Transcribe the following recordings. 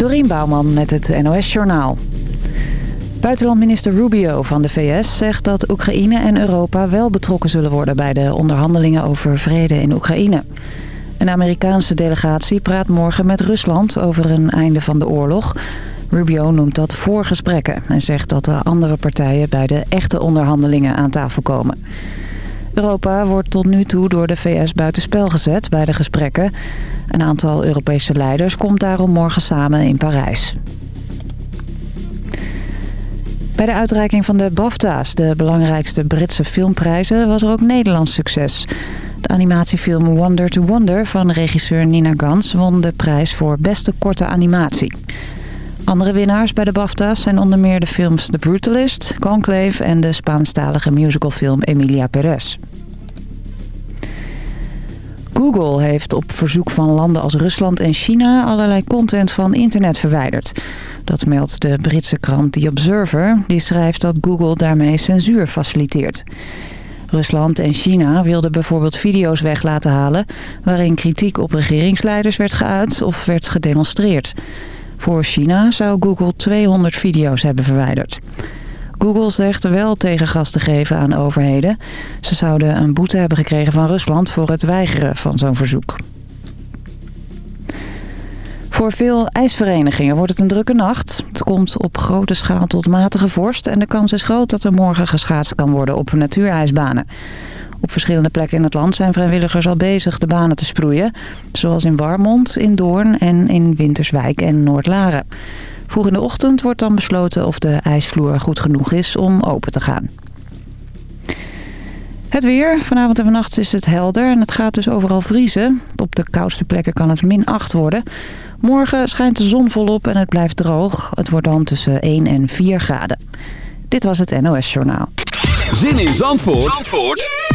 Dorien Bouwman met het NOS Journaal. Buitenlandminister Rubio van de VS zegt dat Oekraïne en Europa wel betrokken zullen worden... bij de onderhandelingen over vrede in Oekraïne. Een Amerikaanse delegatie praat morgen met Rusland over een einde van de oorlog. Rubio noemt dat voorgesprekken en zegt dat de andere partijen bij de echte onderhandelingen aan tafel komen. Europa wordt tot nu toe door de VS buitenspel gezet bij de gesprekken. Een aantal Europese leiders komt daarom morgen samen in Parijs. Bij de uitreiking van de BAFTA's, de belangrijkste Britse filmprijzen, was er ook Nederlands succes. De animatiefilm Wonder to Wonder van regisseur Nina Gans won de prijs voor beste korte animatie. Andere winnaars bij de BAFTA's zijn onder meer de films The Brutalist, Conclave en de Spaanstalige musicalfilm Emilia Perez. Google heeft op verzoek van landen als Rusland en China allerlei content van internet verwijderd. Dat meldt de Britse krant The Observer. Die schrijft dat Google daarmee censuur faciliteert. Rusland en China wilden bijvoorbeeld video's weg laten halen... waarin kritiek op regeringsleiders werd geuit of werd gedemonstreerd. Voor China zou Google 200 video's hebben verwijderd. Google zegt wel tegengas te geven aan overheden. Ze zouden een boete hebben gekregen van Rusland voor het weigeren van zo'n verzoek. Voor veel ijsverenigingen wordt het een drukke nacht. Het komt op grote schaal tot matige vorst... en de kans is groot dat er morgen geschaatst kan worden op natuurijsbanen. Op verschillende plekken in het land zijn vrijwilligers al bezig de banen te sproeien. Zoals in Warmond, in Doorn en in Winterswijk en Noordlaren. Vroeg in de ochtend wordt dan besloten of de ijsvloer goed genoeg is om open te gaan. Het weer. Vanavond en vannacht is het helder en het gaat dus overal vriezen. Op de koudste plekken kan het min 8 worden. Morgen schijnt de zon volop en het blijft droog. Het wordt dan tussen 1 en 4 graden. Dit was het NOS Journaal. Zin in Zandvoort, Zandvoort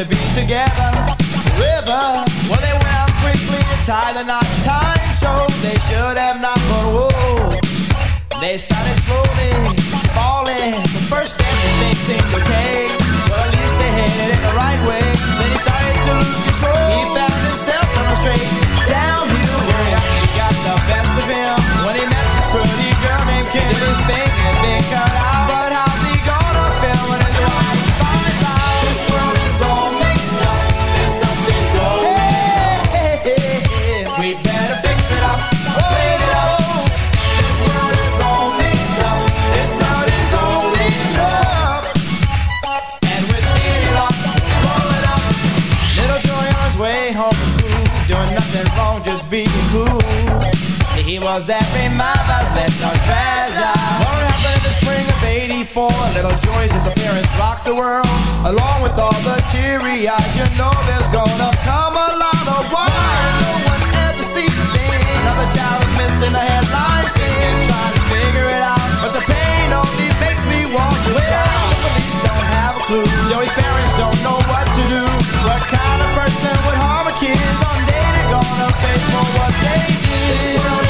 To be together. River, well they went out quickly and tied the knot. Time showed they should have not, but whoa, they started slowly falling. The first step they seemed okay, but at least they headed in the right way. Then he started to lose control. He found himself on a straight downhill where he got the best of him when he met this pretty girl named Kim. Did his thing and then way home from school, doing nothing wrong, just being cool. He was every mother's little treasure. What happened in the spring of '84? Little Joy's disappearance rocked the world. Along with all the teary eyes, you know there's gonna come a lot of why no one ever sees a thing. Another child is missing a headline scene, trying to figure it out, but the pain only makes me want to shout. The police don't have a clue. Joey's parents what they did.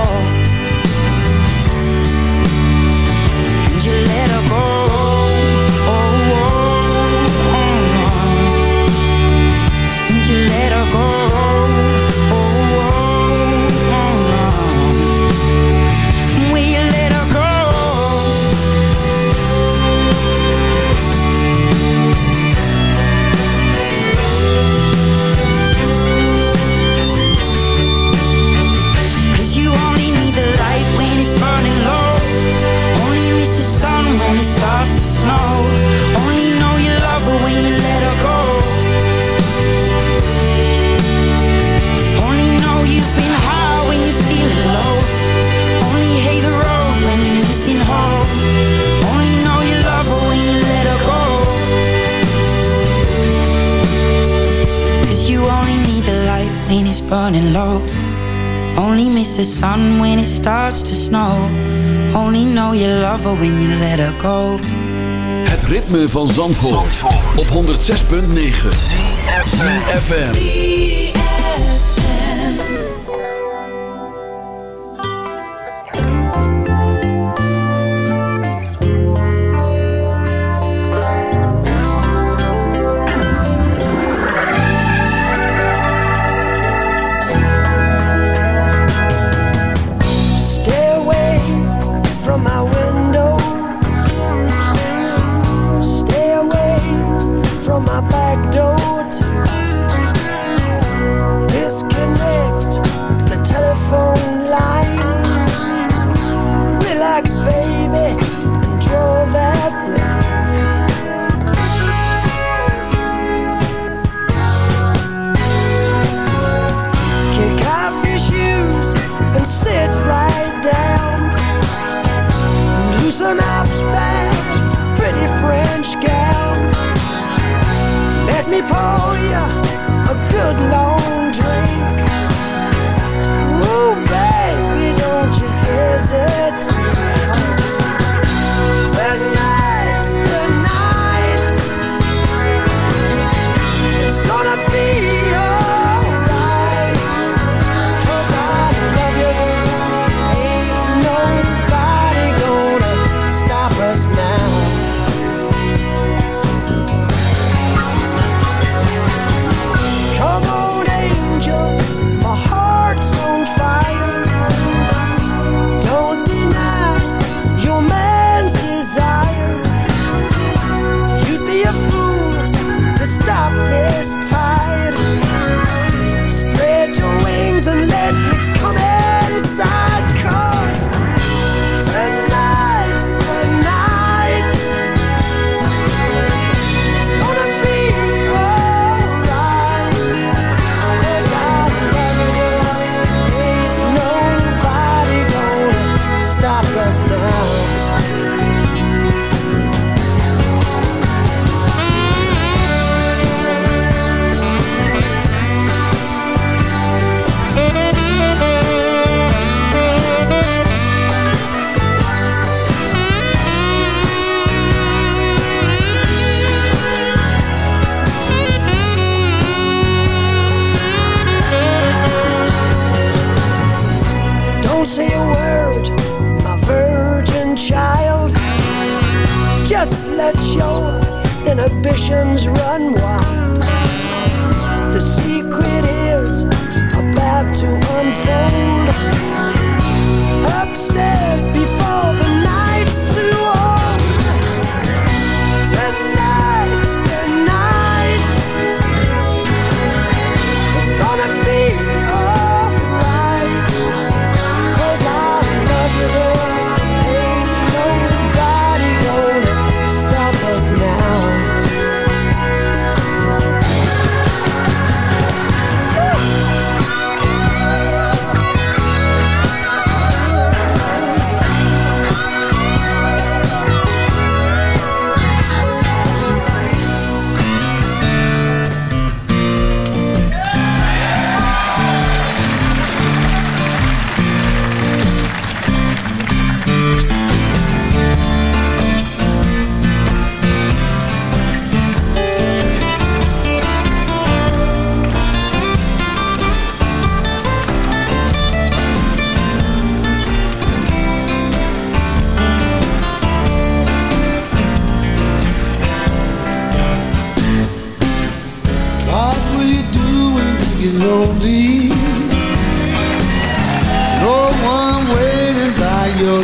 burning low. Only miss the sun when it starts to snow. Only know you love her when you let her go. Het ritme van Zandvoort, Zandvoort. op 106.9 FM.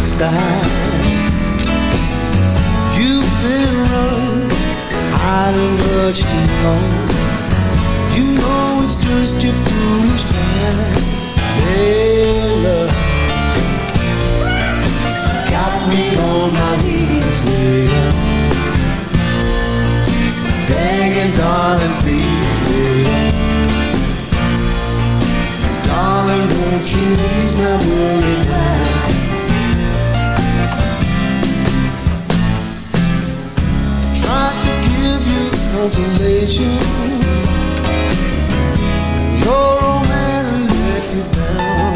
By your side. You've been running, hiding much too long. You know it's just your foolish plan. Hey, love, got me on my knees, later. Begging, darling, please, Darling, won't you ease my worried mind? You consolation. Your old man let you down.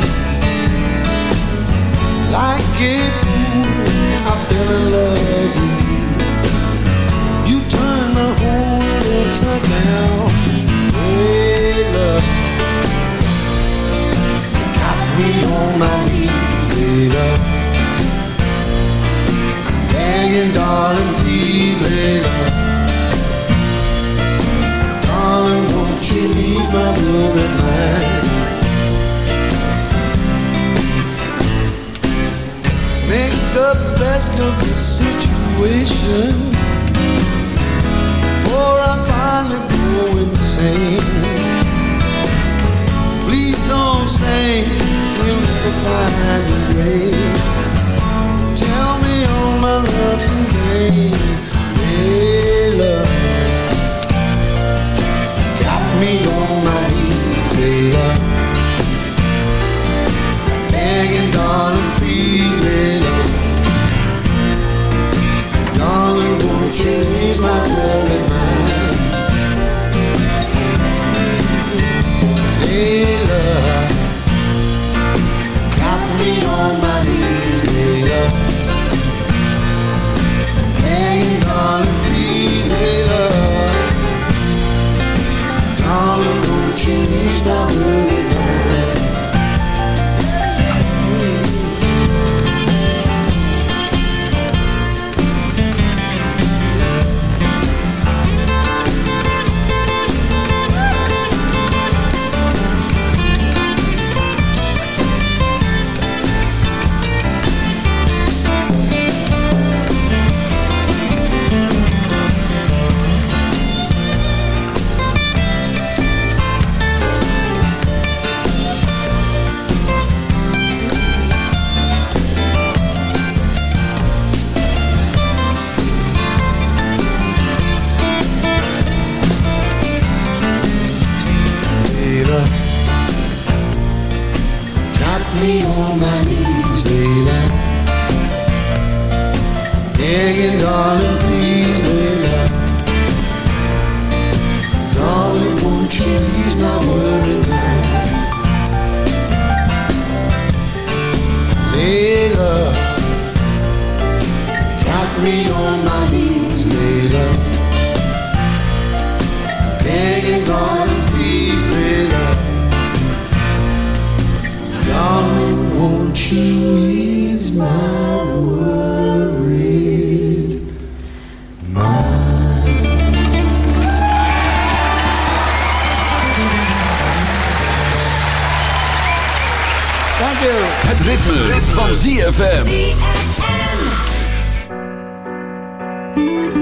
Like a fool, I fell in love with you. You turned my whole world upside down. Hey, love, got me on my knees, hey, love. Begging, darling, please, lay love. You ease my worried mind? Make the best of the situation before I finally go insane. Please don't say we'll never find a grave. Tell me all my love today, hey. Begging, darling, please, love. Darling, won't you ease my mind? Hey,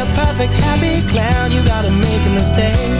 a perfect happy clown, you gotta make a mistake.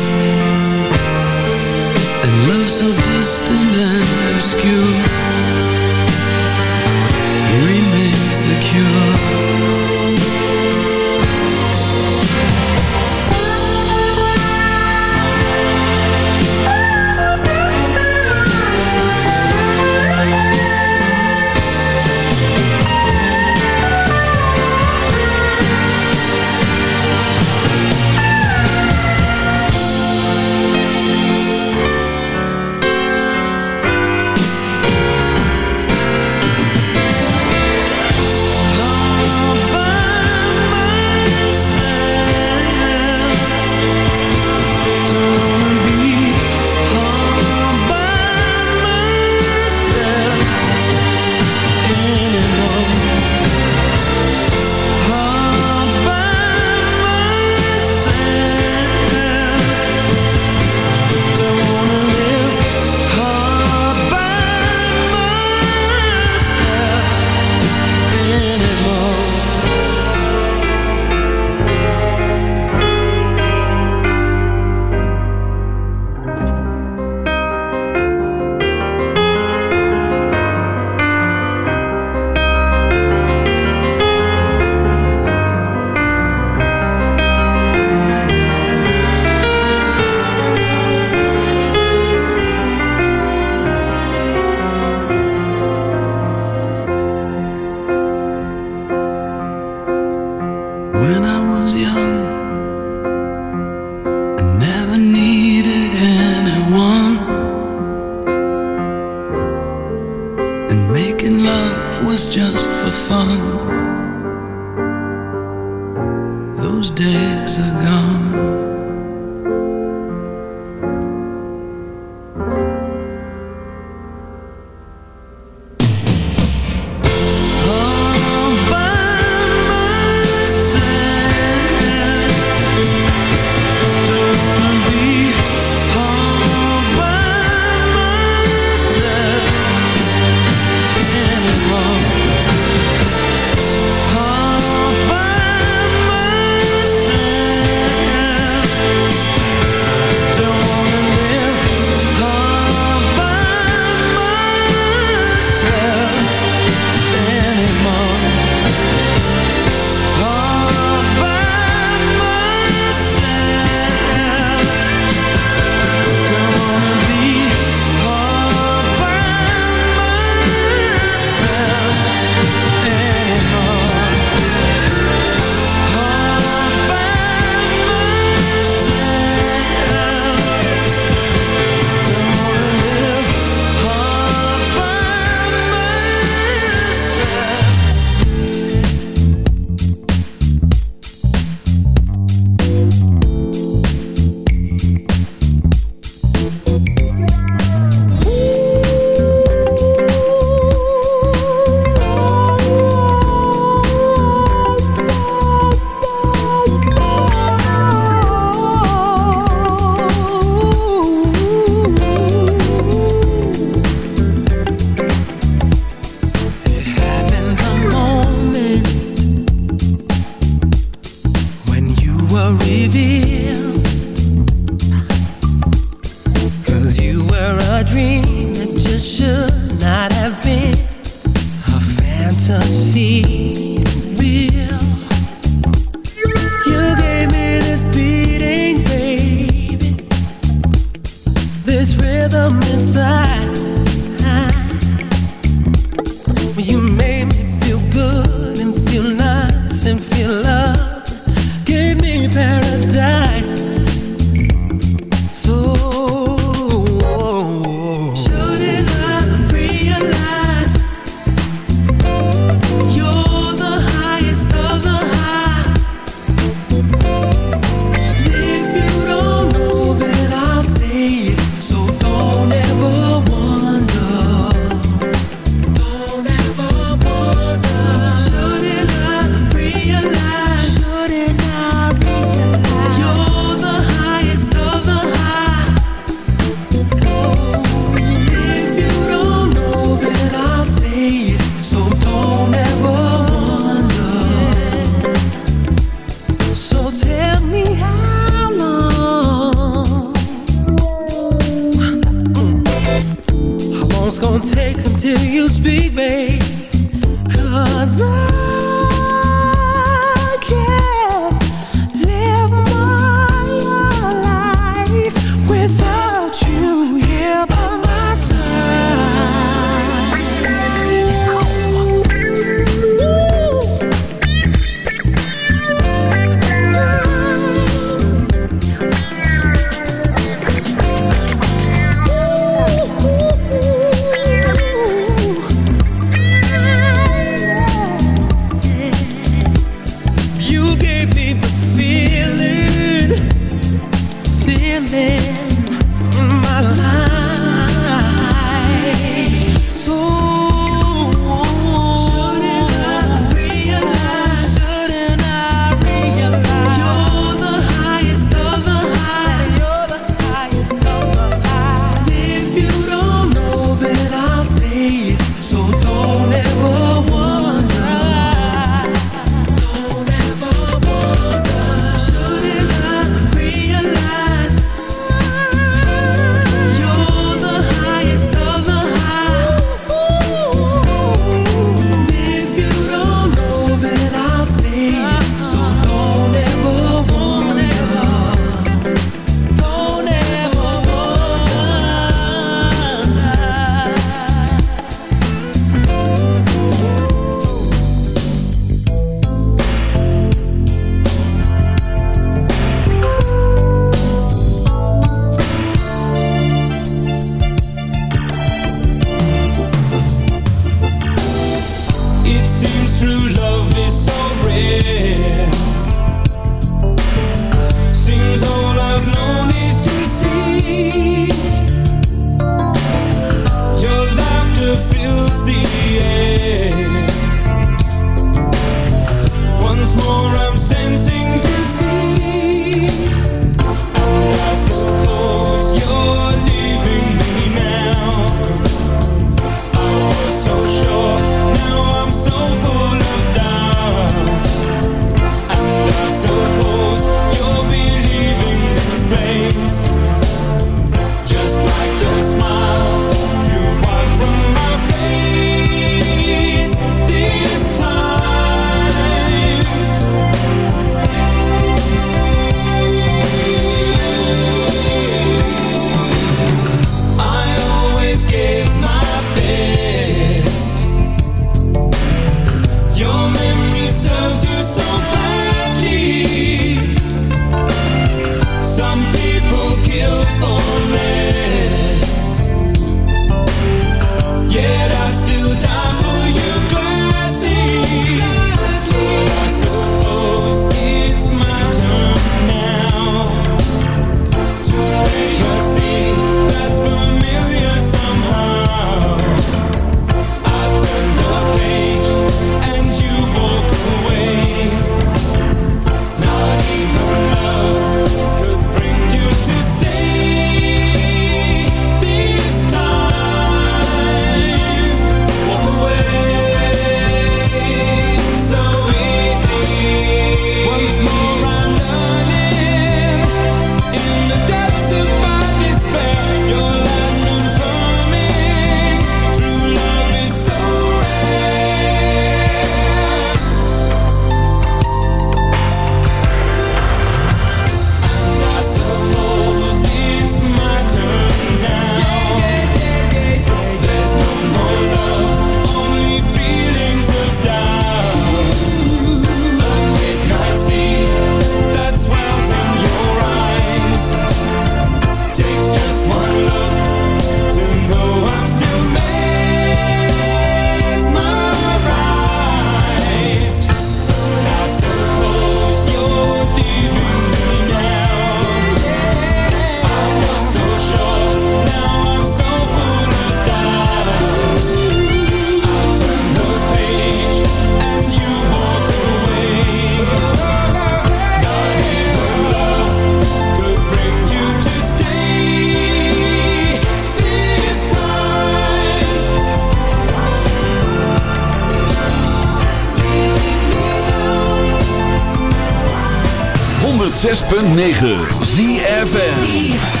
106.9 ZFN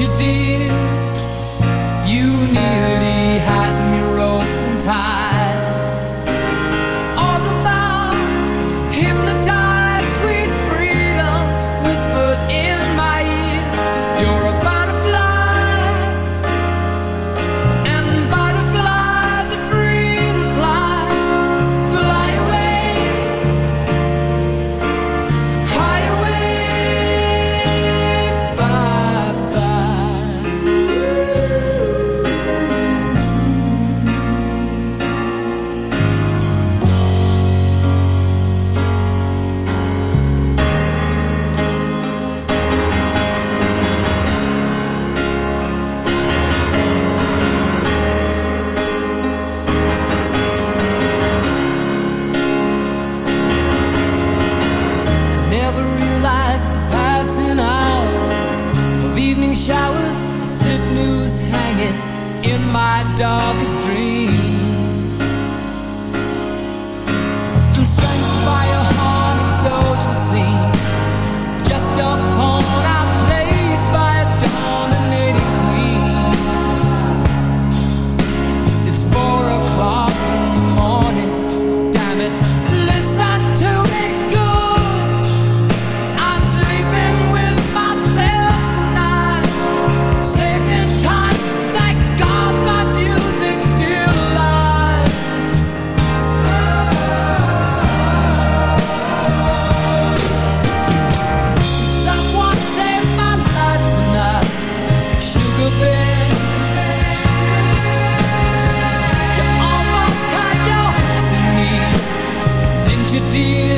you, did. you, dear.